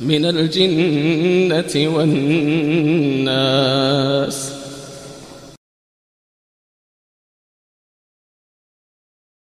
من الجنة والناس.